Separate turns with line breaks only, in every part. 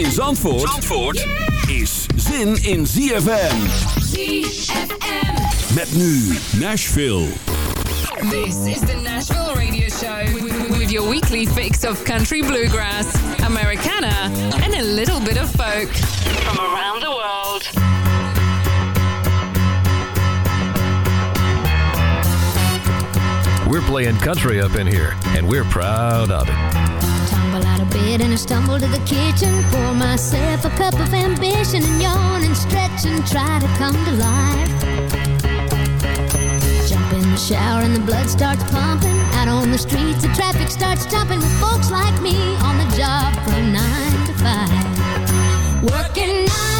in Zandvoort, Zandvoort is zin in ZFM.
ZFM.
Met nu Nashville.
This is the Nashville Radio Show with your weekly fix of country bluegrass, Americana, and a little bit of folk from around the world.
We're playing country up in here, and we're proud of it.
Bed and I stumble to the kitchen. Pour myself a cup of ambition and yawn and stretch and try to come to life. Jump in the shower and the blood starts pumping. Out on the streets, the traffic starts jumping with folks like me on the job from nine to five. Working nine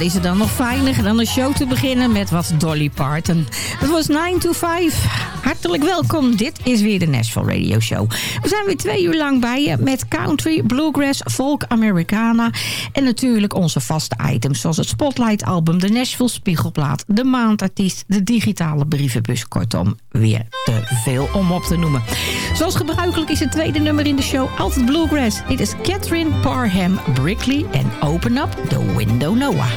wat is er dan nog fijner dan een show te beginnen met wat Dolly Parton. Het was 9 to 5. Hartelijk welkom. Dit is weer de Nashville Radio Show. We zijn weer twee uur lang bij je met country, bluegrass, folk, Americana. En natuurlijk onze vaste items zoals het Spotlight album, de Nashville Spiegelplaat, de maandartiest, de digitale brievenbus. Kortom, weer te veel om op te noemen. Zoals gebruikelijk is het tweede nummer in de show altijd bluegrass. Dit is Catherine Parham Brickley en Open Up the Window Noah.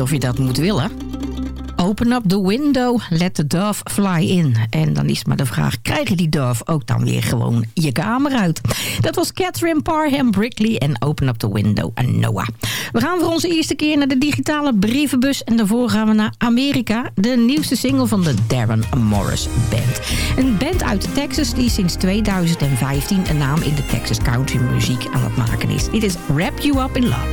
Of je dat moet willen. Open up the window, let the dove fly in. En dan is maar de vraag, krijg je die dove ook dan weer gewoon je kamer uit? Dat was Catherine Parham Brickley en Open up the window en Noah. We gaan voor onze eerste keer naar de digitale brievenbus. En daarvoor gaan we naar Amerika. De nieuwste single van de Darren Morris Band. Een band uit Texas die sinds 2015 een naam in de Texas country muziek aan het maken is. Dit is Wrap You Up in Love.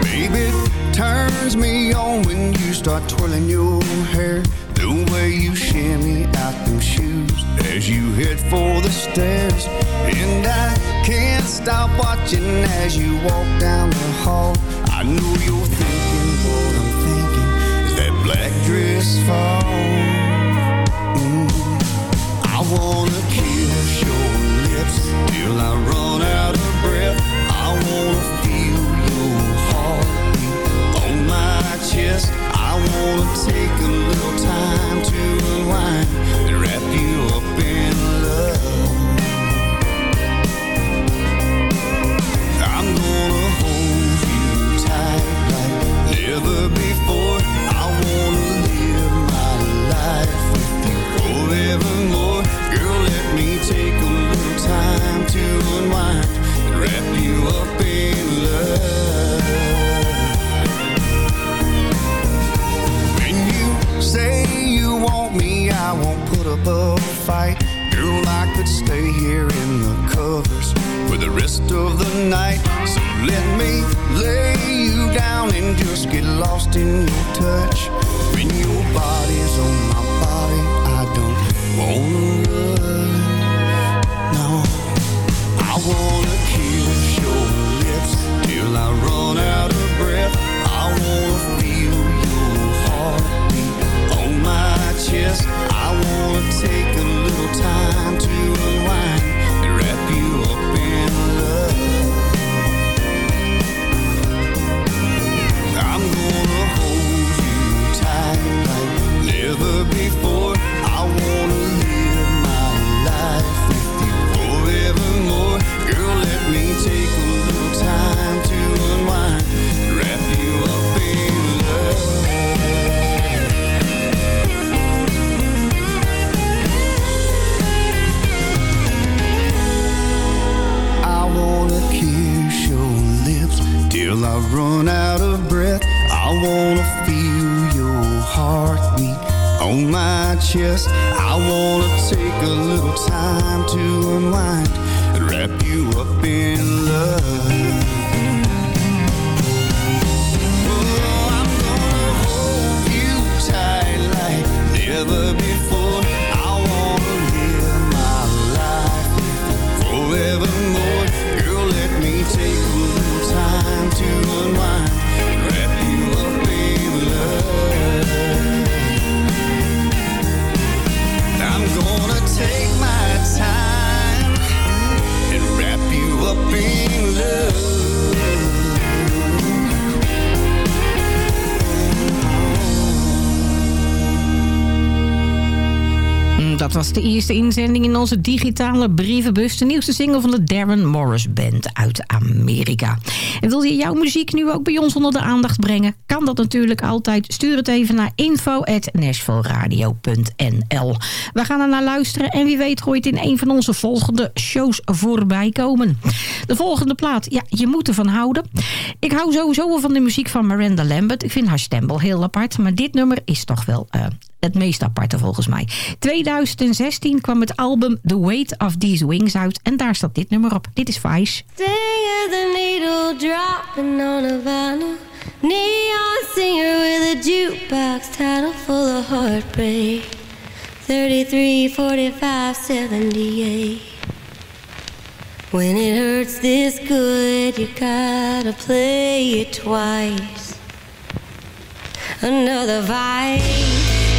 Baby, turns me on when you start twirling your hair. The way you shimmy out them shoes as you head for the stairs. And I can't stop watching as you walk down the hall. I know you're thinking what I'm thinking. Is that black dress fall? Mm. I wanna kiss your lips till I run out of breath. I wanna chest. I wanna take a little time to unwind and wrap you up in love. I'm gonna hold you tight like never before. I wanna live my life with you forevermore. Girl, let me take a little time to unwind and wrap you up in love. I won't put up a fight. Girl, I could stay here in the covers for the rest of the night. So let me lay you down and just get lost in your touch. When your body's on my body, I don't wanna rush. No, I wanna kiss your lips till I run out of breath. I wanna feel your my chest. I wanna take a little time to unwind and wrap you up in love. I'm gonna hold you tight like never before. Till I run out of breath. I wanna feel your heartbeat on my chest. I wanna take a little time to unwind and wrap you up in love. Oh, I'm gonna hold you tight like never before. I wanna live my life forevermore. Take a little time to unwind
was de eerste inzending in onze digitale brievenbus. De nieuwste single van de Darren Morris Band uit Amerika. En wil je jouw muziek nu ook bij ons onder de aandacht brengen? Kan dat natuurlijk altijd. Stuur het even naar info.nashvilleradio.nl We gaan er naar luisteren en wie weet gooit in een van onze volgende shows voorbij komen. De volgende plaat, ja, je moet ervan houden. Ik hou sowieso wel van de muziek van Miranda Lambert. Ik vind haar stem wel heel apart, maar dit nummer is toch wel... eh, het meest aparte volgens mij. 2016 kwam het album The Weight of These Wings uit. En daar staat dit nummer op. Dit is Vice.
Sting of the needle dropping on a vinyl. Neon singer with a jukebox title full of heartbreak. 33, 45, 78. When it hurts this good, you gotta play it twice. Another vice.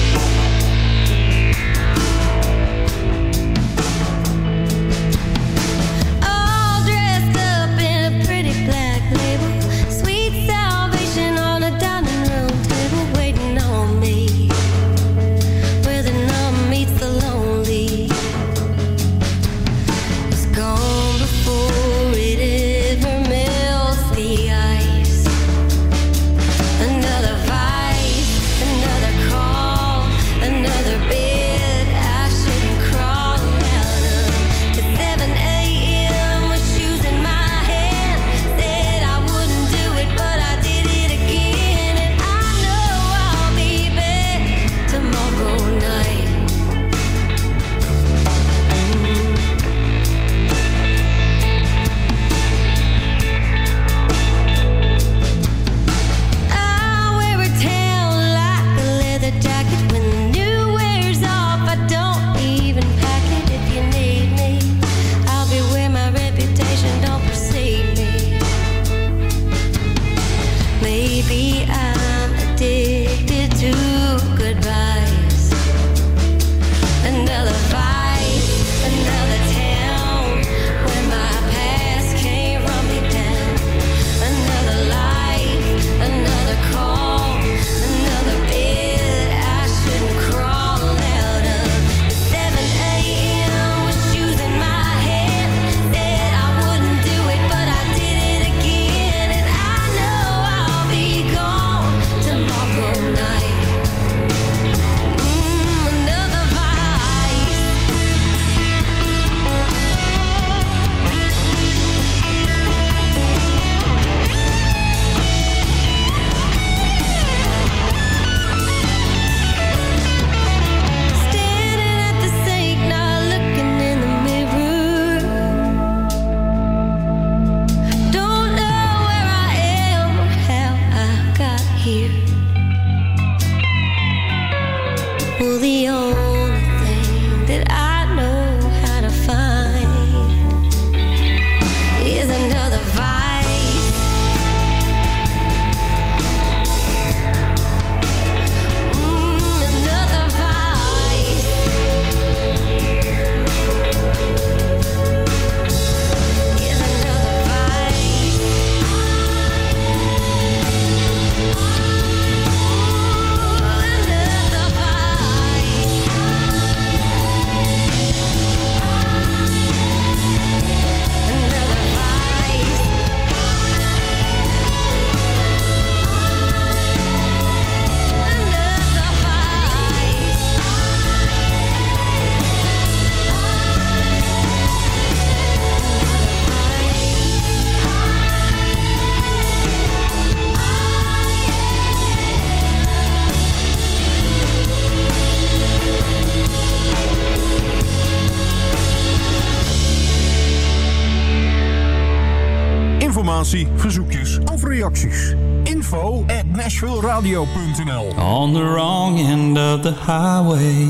nashvilleradio.nl
On the wrong end of the highway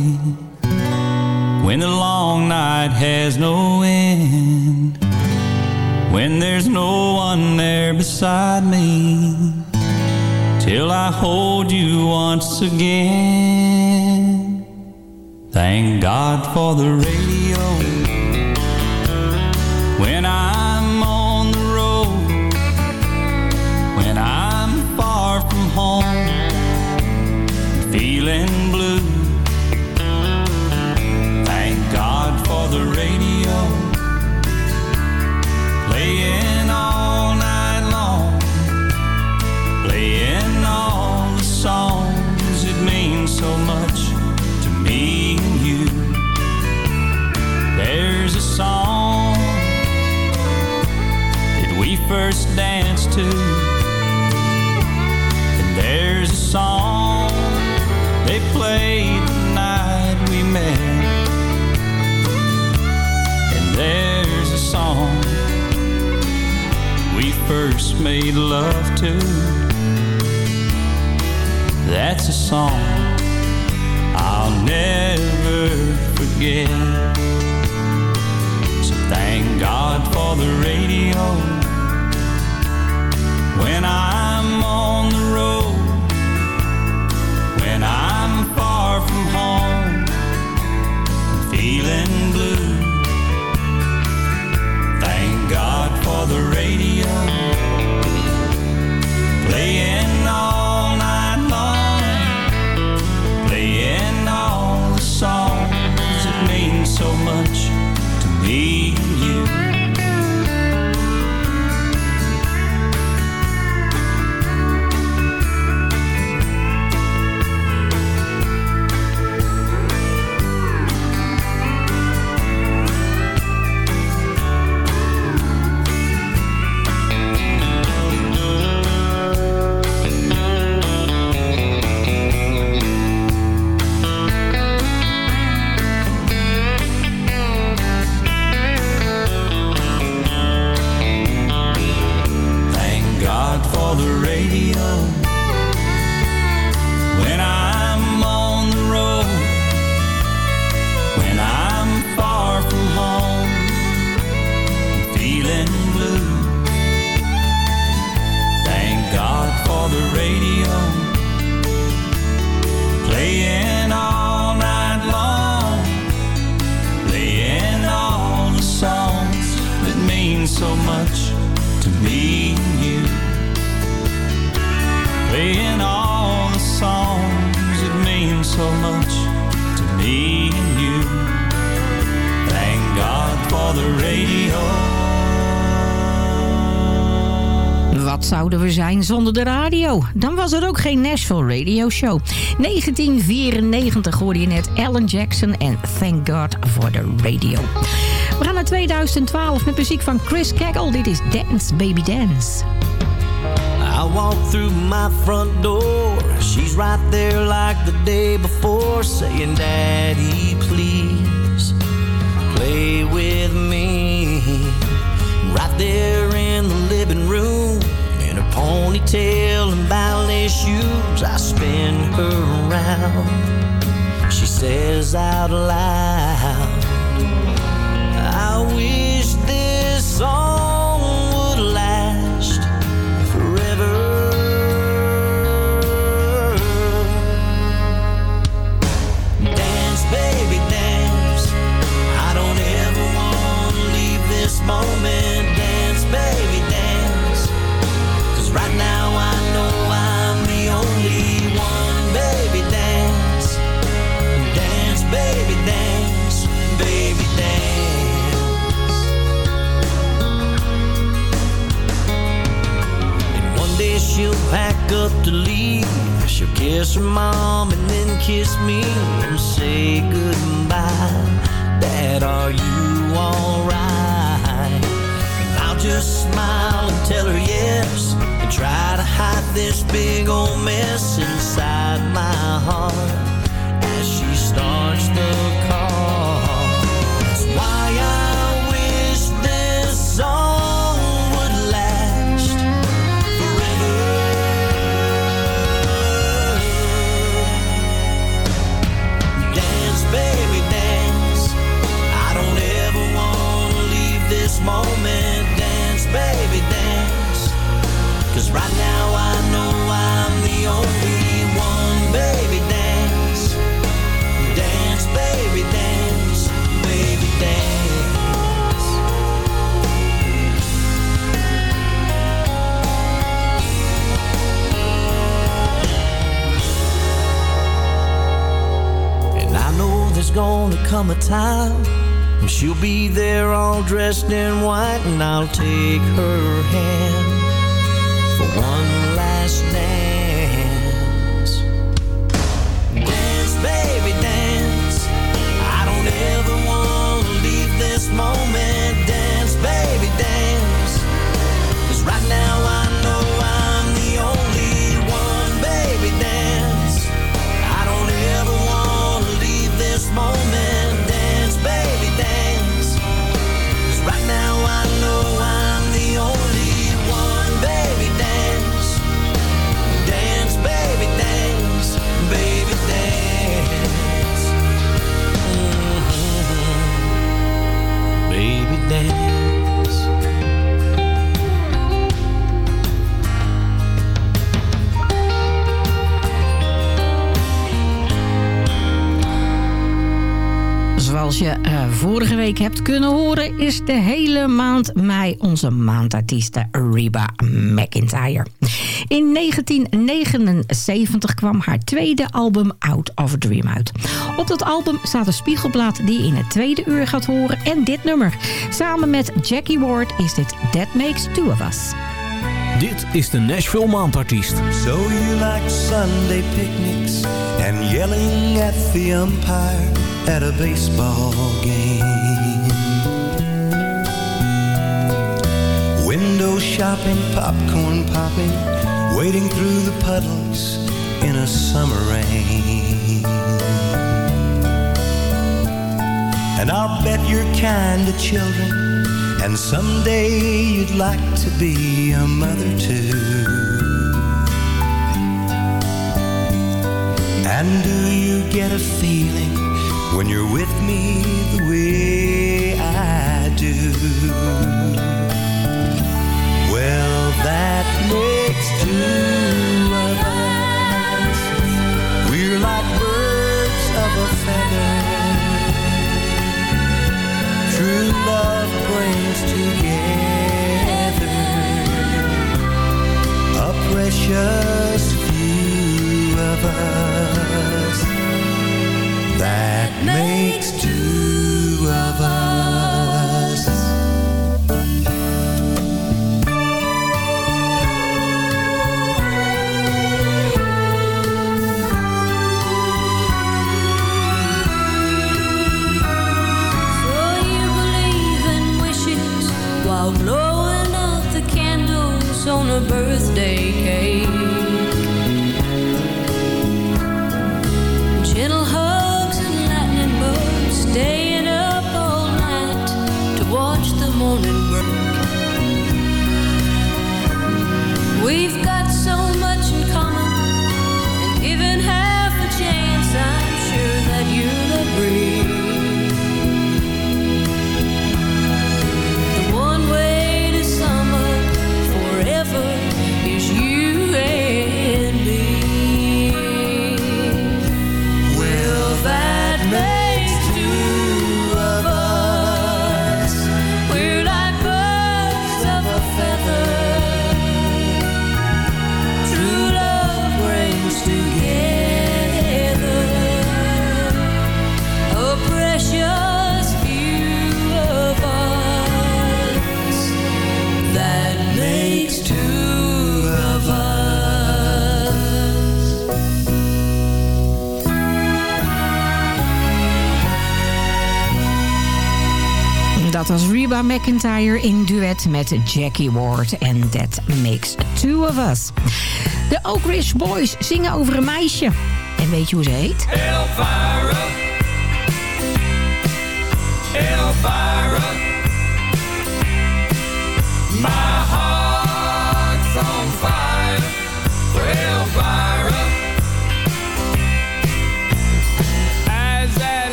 When the long night has no end When there's no one there beside me Till I hold you once again. Thank God for the first made love to. That's a song I'll never forget. So thank God for the radio. When I'm on the road, when I'm far from home, feeling blue. Thank God for the radio so much to me you Playing all the songs so much to me you Thank God for the radio
Wat zouden we zijn zonder de radio? Dan was er ook geen Nashville Radio Show. 1994 hoorde je net Alan Jackson en Thank God for the Radio. We gaan naar 2012 met muziek van Chris Cagle. Dit is Dance Baby Dance.
I walk through my front door. She's right there like the day before, saying, Daddy, please play with me. Right there in the living room, in her ponytail and ballet shoes, I spin her around. She says out loud, wish this song she'll pack up to leave. She'll kiss her mom and then kiss me and say goodbye. Dad, are you alright? And I'll just smile and tell her yes and try to hide this big old mess inside my
is de hele maand mei onze maandartieste Reba McIntyre. In 1979 kwam haar tweede album Out of a Dream uit. Op dat album staat een spiegelblad die je in het tweede uur gaat horen... en dit nummer. Samen met Jackie Ward is dit That Makes Two of Us.
Dit is de Nashville Maandartiest.
So you like Sunday picnics and yelling at the umpire at a baseball game. Window shopping, popcorn popping, wading through the puddles in a summer rain. And I'll bet you're kind to children, and someday you'd like to be a mother too. And do you get a feeling when you're with me the way I do? That makes two of us. We're like birds of a feather. True love brings together a precious few of us. That makes two of us.
Birthday In
duet met Jackie Ward. En That Makes Two of Us. De Oak Ridge Boys zingen over een meisje. En weet je hoe ze heet?
Elvira.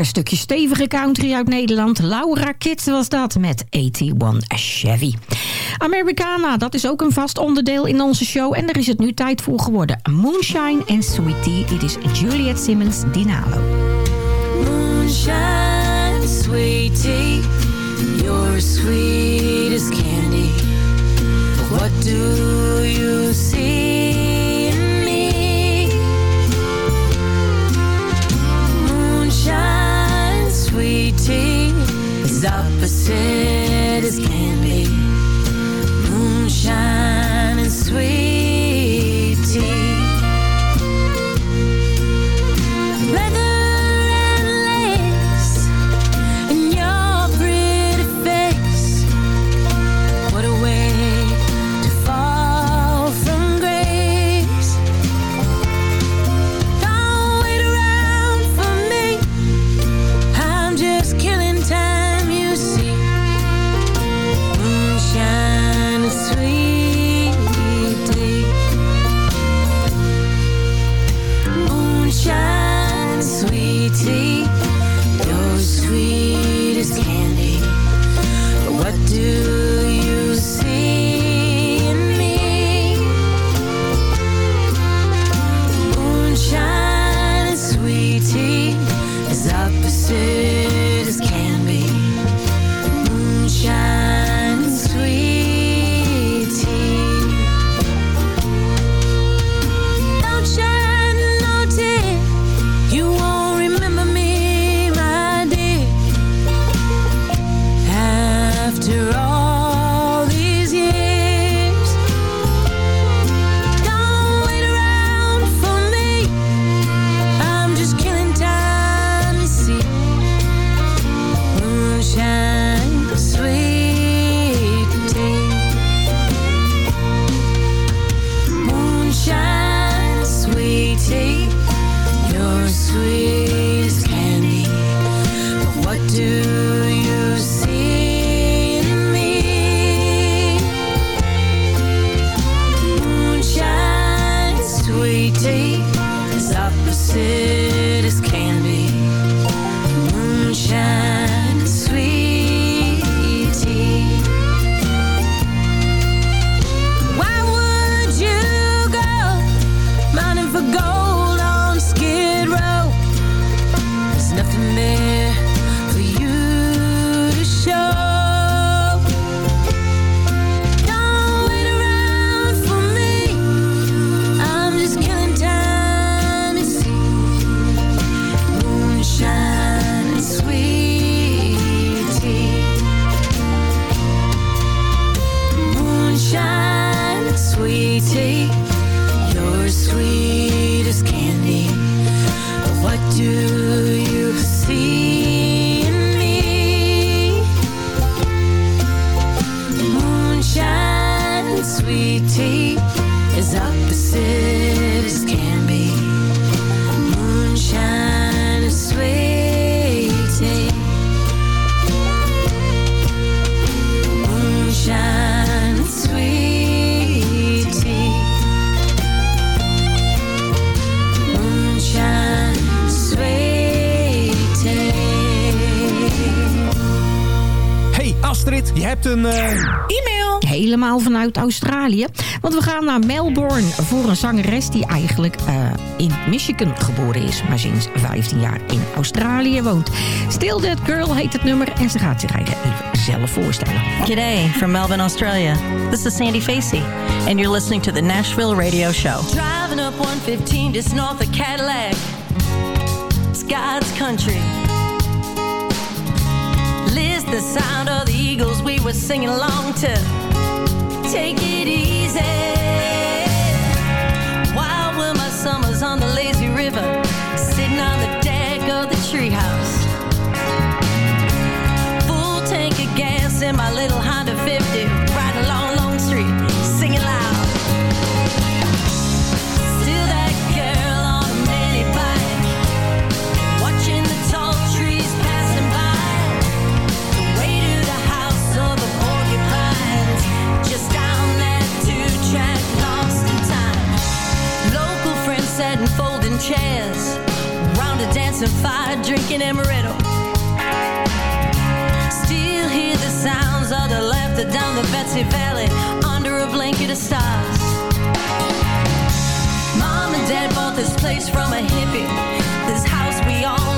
Lekker stukje stevige country uit Nederland. Laura Kitt was dat met 81 Chevy. Americana, dat is ook een vast onderdeel in onze show. En er is het nu tijd voor geworden. Moonshine en Sweetie. Dit is Juliet Simmons Dinalo.
Moonshine, sweetie, you're sweet sweetie, as opposite as can be. Moonshine and sweetie.
Hebt een... eh,
E-mail. Helemaal vanuit Australië. Want we gaan naar Melbourne voor een zangeres die eigenlijk eh, in Michigan geboren is. Maar sinds 15 jaar in Australië woont. Still That Girl heet het nummer en ze gaat zich eigenlijk even zelf voorstellen.
G'day from Melbourne, Australia. This is Sandy Facey, and you're listening to the Nashville Radio Show.
Driving up 115 just north of Cadillac. It's God's country. The sound of the Eagles we were singing along to. Take it easy. Wild were my summers on the Amaretto. Still hear the sounds of the laughter down the Betsie Valley under a blanket of stars. Mom and Dad bought this place from a hippie. This house we all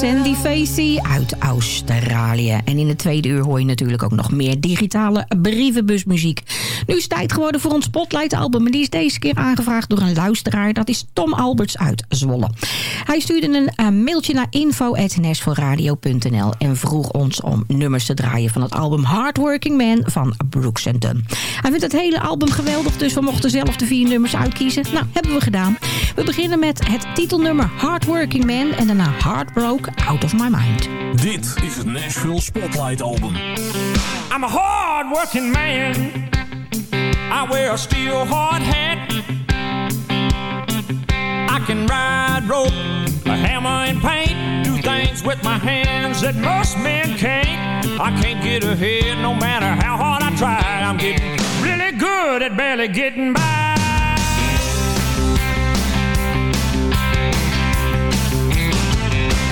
Sandy Facey uit Australië. En in het tweede uur hoor je natuurlijk ook nog meer digitale brievenbusmuziek. Nu is het tijd geworden voor ons Spotlight-album. En die is deze keer aangevraagd door een luisteraar. Dat is Tom Alberts uit Zwolle. Hij stuurde een eh, mailtje naar info.nashvilleradio.nl en vroeg ons om nummers te draaien van het album Hardworking Man van Brooks Dunn. Hij vindt het hele album geweldig, dus we mochten zelf de vier nummers uitkiezen. Nou, hebben we gedaan. We beginnen met het titelnummer Hardworking Man en daarna Heartbroke Out of My Mind.
Dit is het Nashville Spotlight Album.
I'm a hard working man. I wear a steel hard hat. I can ride rope, a hammer and paint. Do things with my hands that most men can't. I can't get ahead no matter how hard I try. I'm getting really good at barely getting by.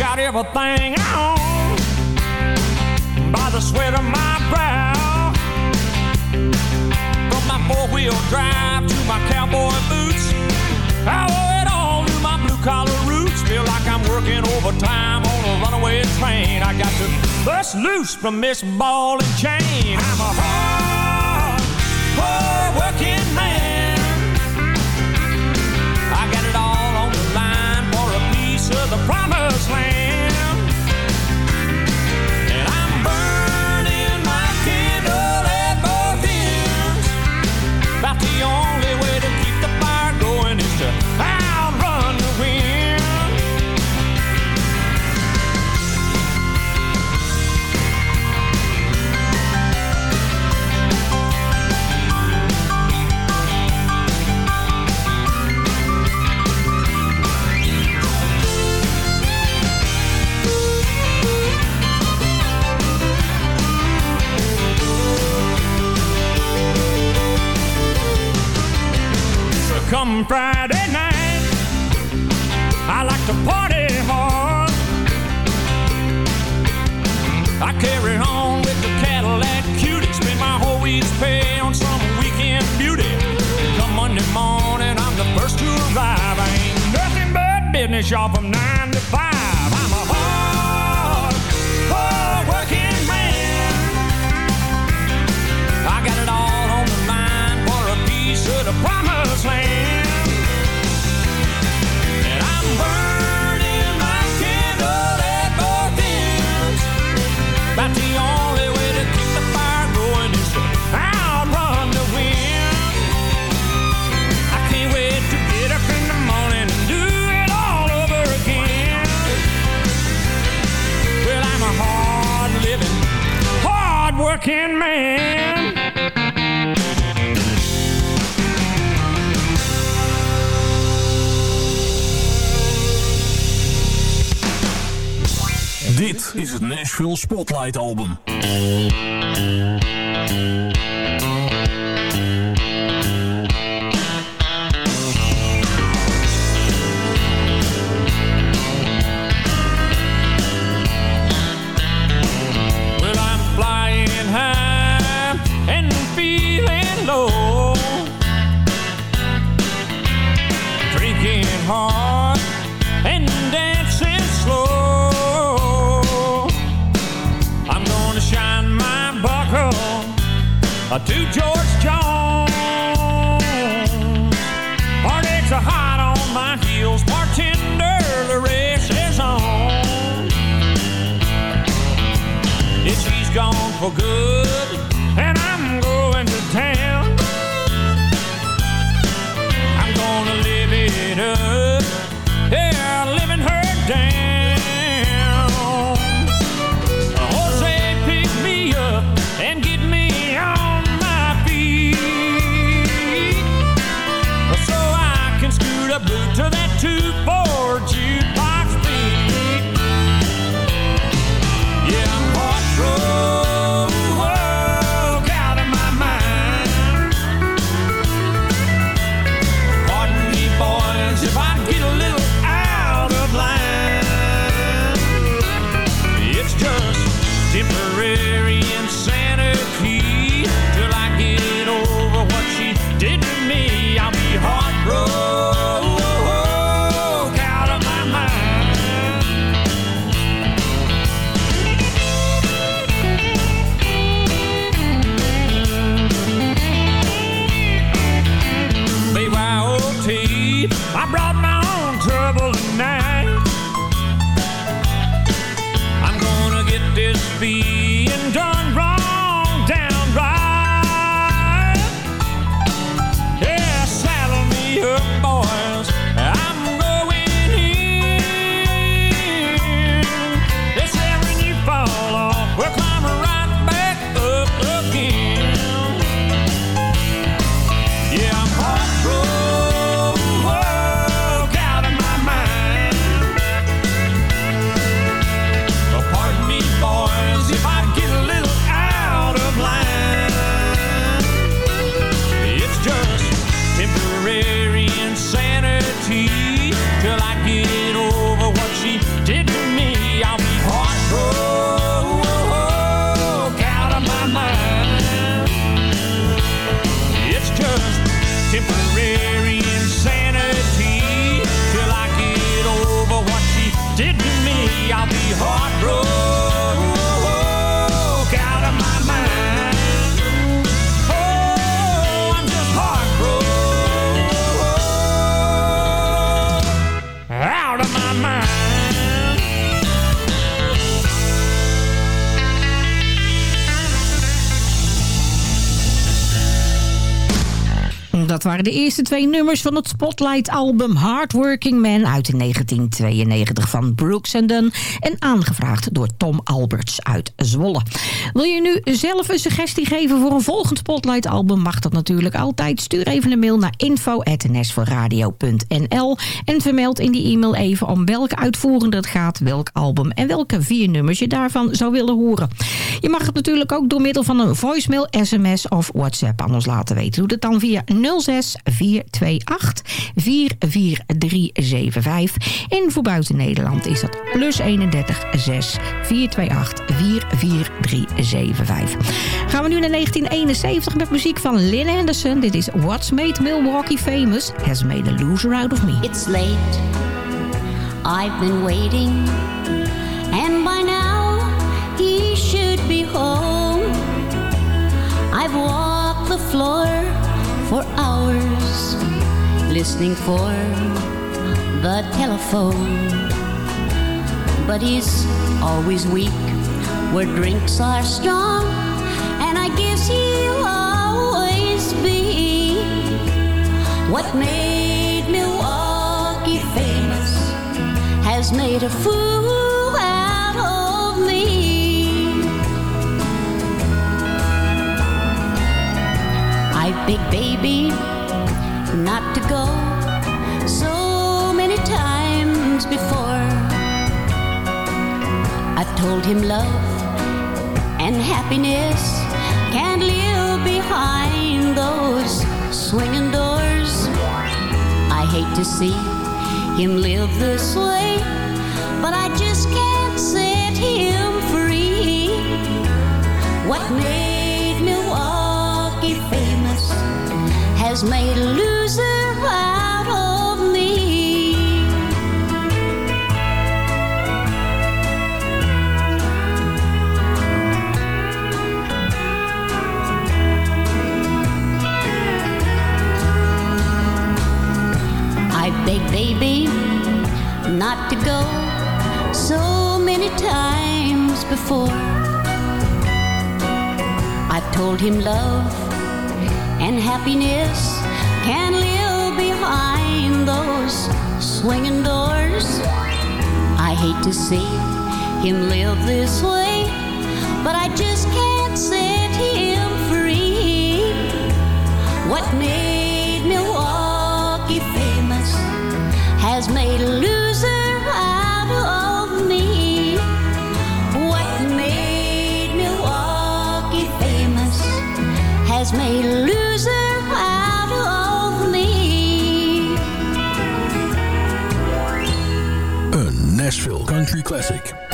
Got everything I own by the sweat of my brow. From my four-wheel drive to my cowboy boots, I owe it all to my blue-collar roots. Feel like I'm working overtime on a runaway train. I got to bust loose from this ball and chain. I'm a hard, hard-working man. The promised land.
Spotlight Album.
Uh, to George Jones. Heartaches are hot on my heels. Bartender, the race is on. Yeah, she's gone for good, and I'm going to town. I'm gonna live it up,
de eerste twee nummers van het Spotlight-album Hardworking Man uit 1992 van Brooks Dunn en aangevraagd door Tom Alberts uit Zwolle. Wil je nu zelf een suggestie geven voor een volgend Spotlight-album? Mag dat natuurlijk altijd. Stuur even een mail naar info.nsvoorradio.nl en vermeld in die e-mail even om welke uitvoerende het gaat, welk album en welke vier nummers je daarvan zou willen horen. Je mag het natuurlijk ook door middel van een voicemail, sms of WhatsApp aan ons laten weten. Doe dat dan via 06 428 44375. En voor buiten Nederland is dat plus 31 6 428 44375. Gaan we nu naar 1971 met muziek van Lynn Anderson. Dit is What's Made Milwaukee Famous Has Made a Loser Out of Me.
It's late. I've been waiting. And by now, he should be home. I've walked the floor for hours, listening for the telephone. But he's always weak where drinks are strong. And I guess he'll always be what made Milwaukee famous has made a fool out of me.
Big baby not to go so many times before. I told him love and happiness can't live behind those swinging doors. I hate to see him live this way, but I just can't set him free. What made Milwaukee famous has made a loser out of me. I begged baby not to go so many times before. I told him love and happiness can live behind those swinging doors. I hate to see him live this way, but I just can't set him free. What made
Country Classic.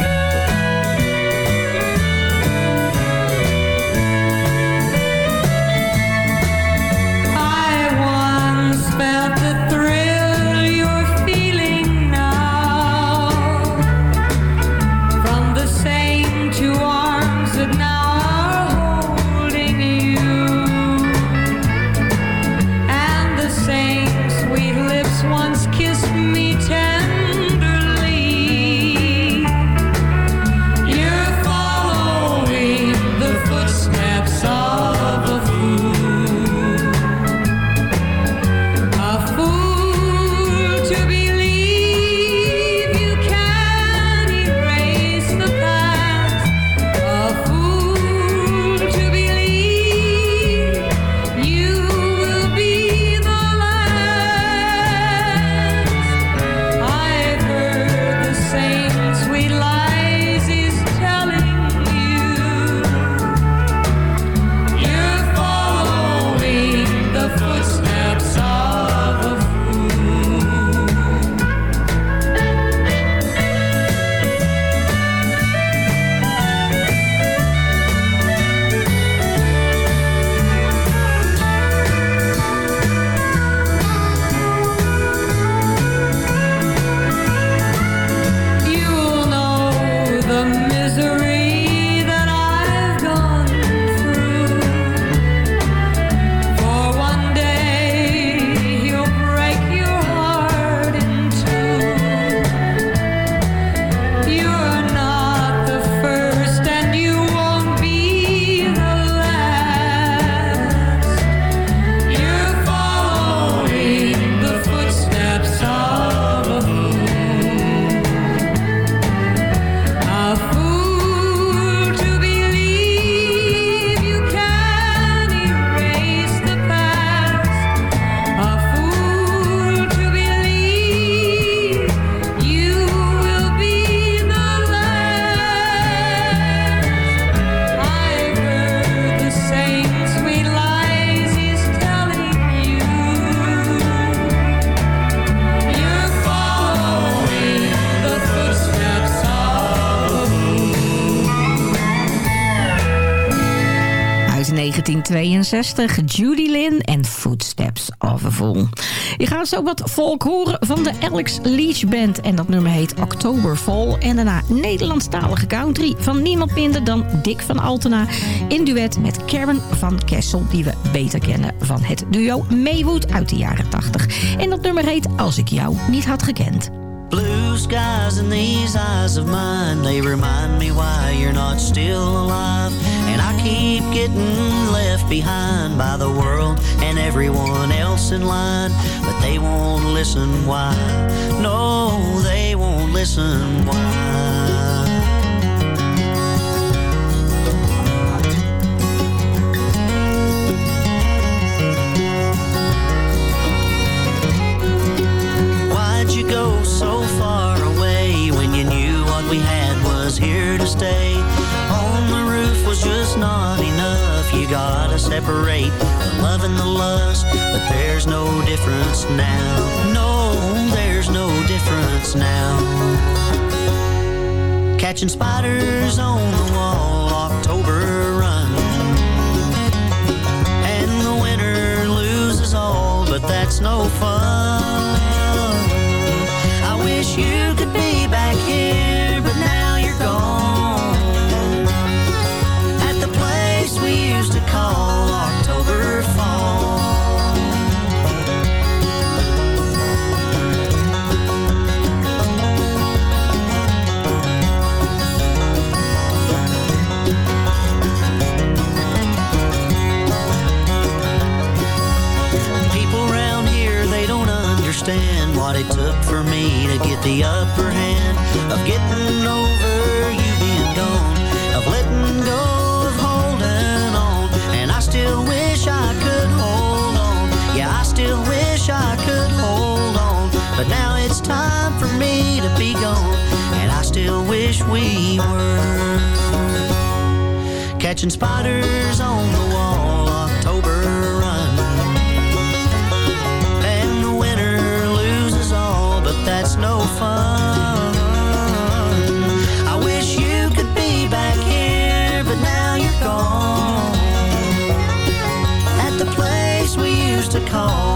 1962, Judy Lynn en Footsteps of a Fool. Je gaat zo wat volk horen van de Alex Leach Band. En dat nummer heet Oktoberfall. En daarna Nederlandstalige country van niemand minder dan Dick van Altena. In duet met Karen van Kessel, die we beter kennen van het duo Maywood uit de jaren 80. En dat nummer heet Als ik jou niet had gekend.
Blue skies in these eyes of mine, they remind me why you're not still alive. And I keep getting left behind by the world and everyone else in line. But they won't listen why. No, they won't listen why. Why'd you go so far away when you knew what we had was here to stay gotta separate the love and the lust, but there's no difference now. No, there's no difference now. Catching spiders on the wall, October run. And the winter loses all, but that's no fun. I wish you could be to get the upper hand of getting over you being gone, of letting go of holding on. And I still wish I could hold on. Yeah, I still wish I could hold on. But now it's time for me to be gone. And I still wish we were catching spiders on the wall, October no fun. I wish you could be back here, but now you're gone. At the place we used to call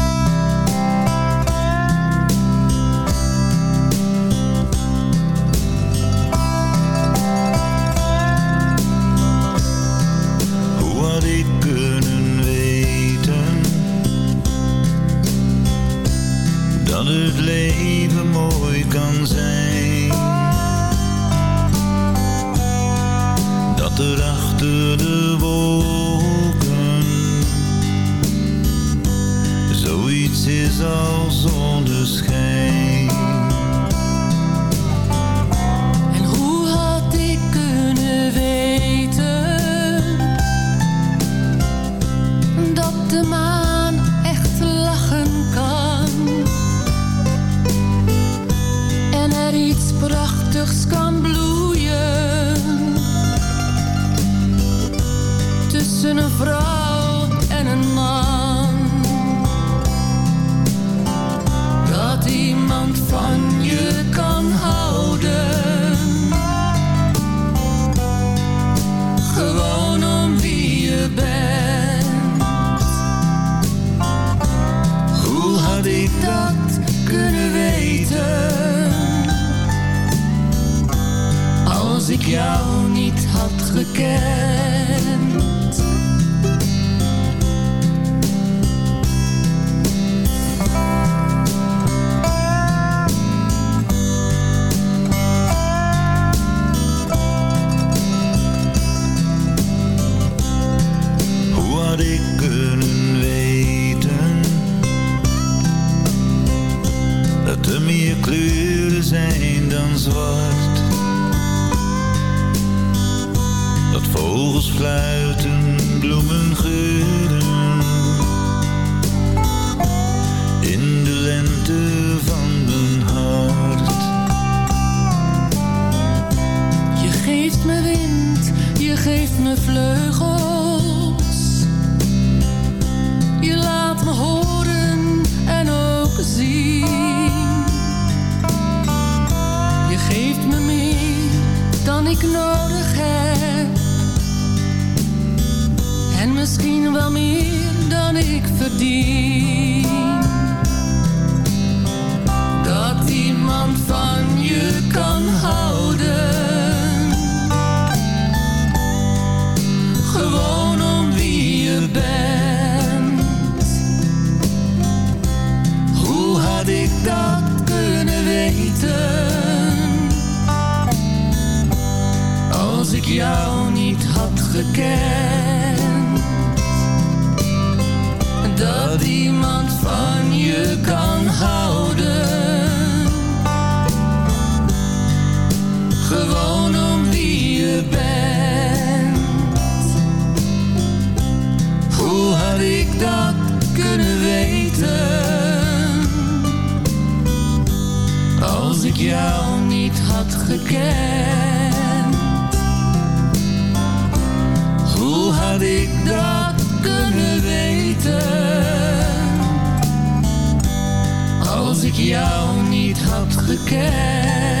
Gekend. Als ik jou niet had gekend. Hoe had ik dat kunnen weten? Als ik jou niet had gekend.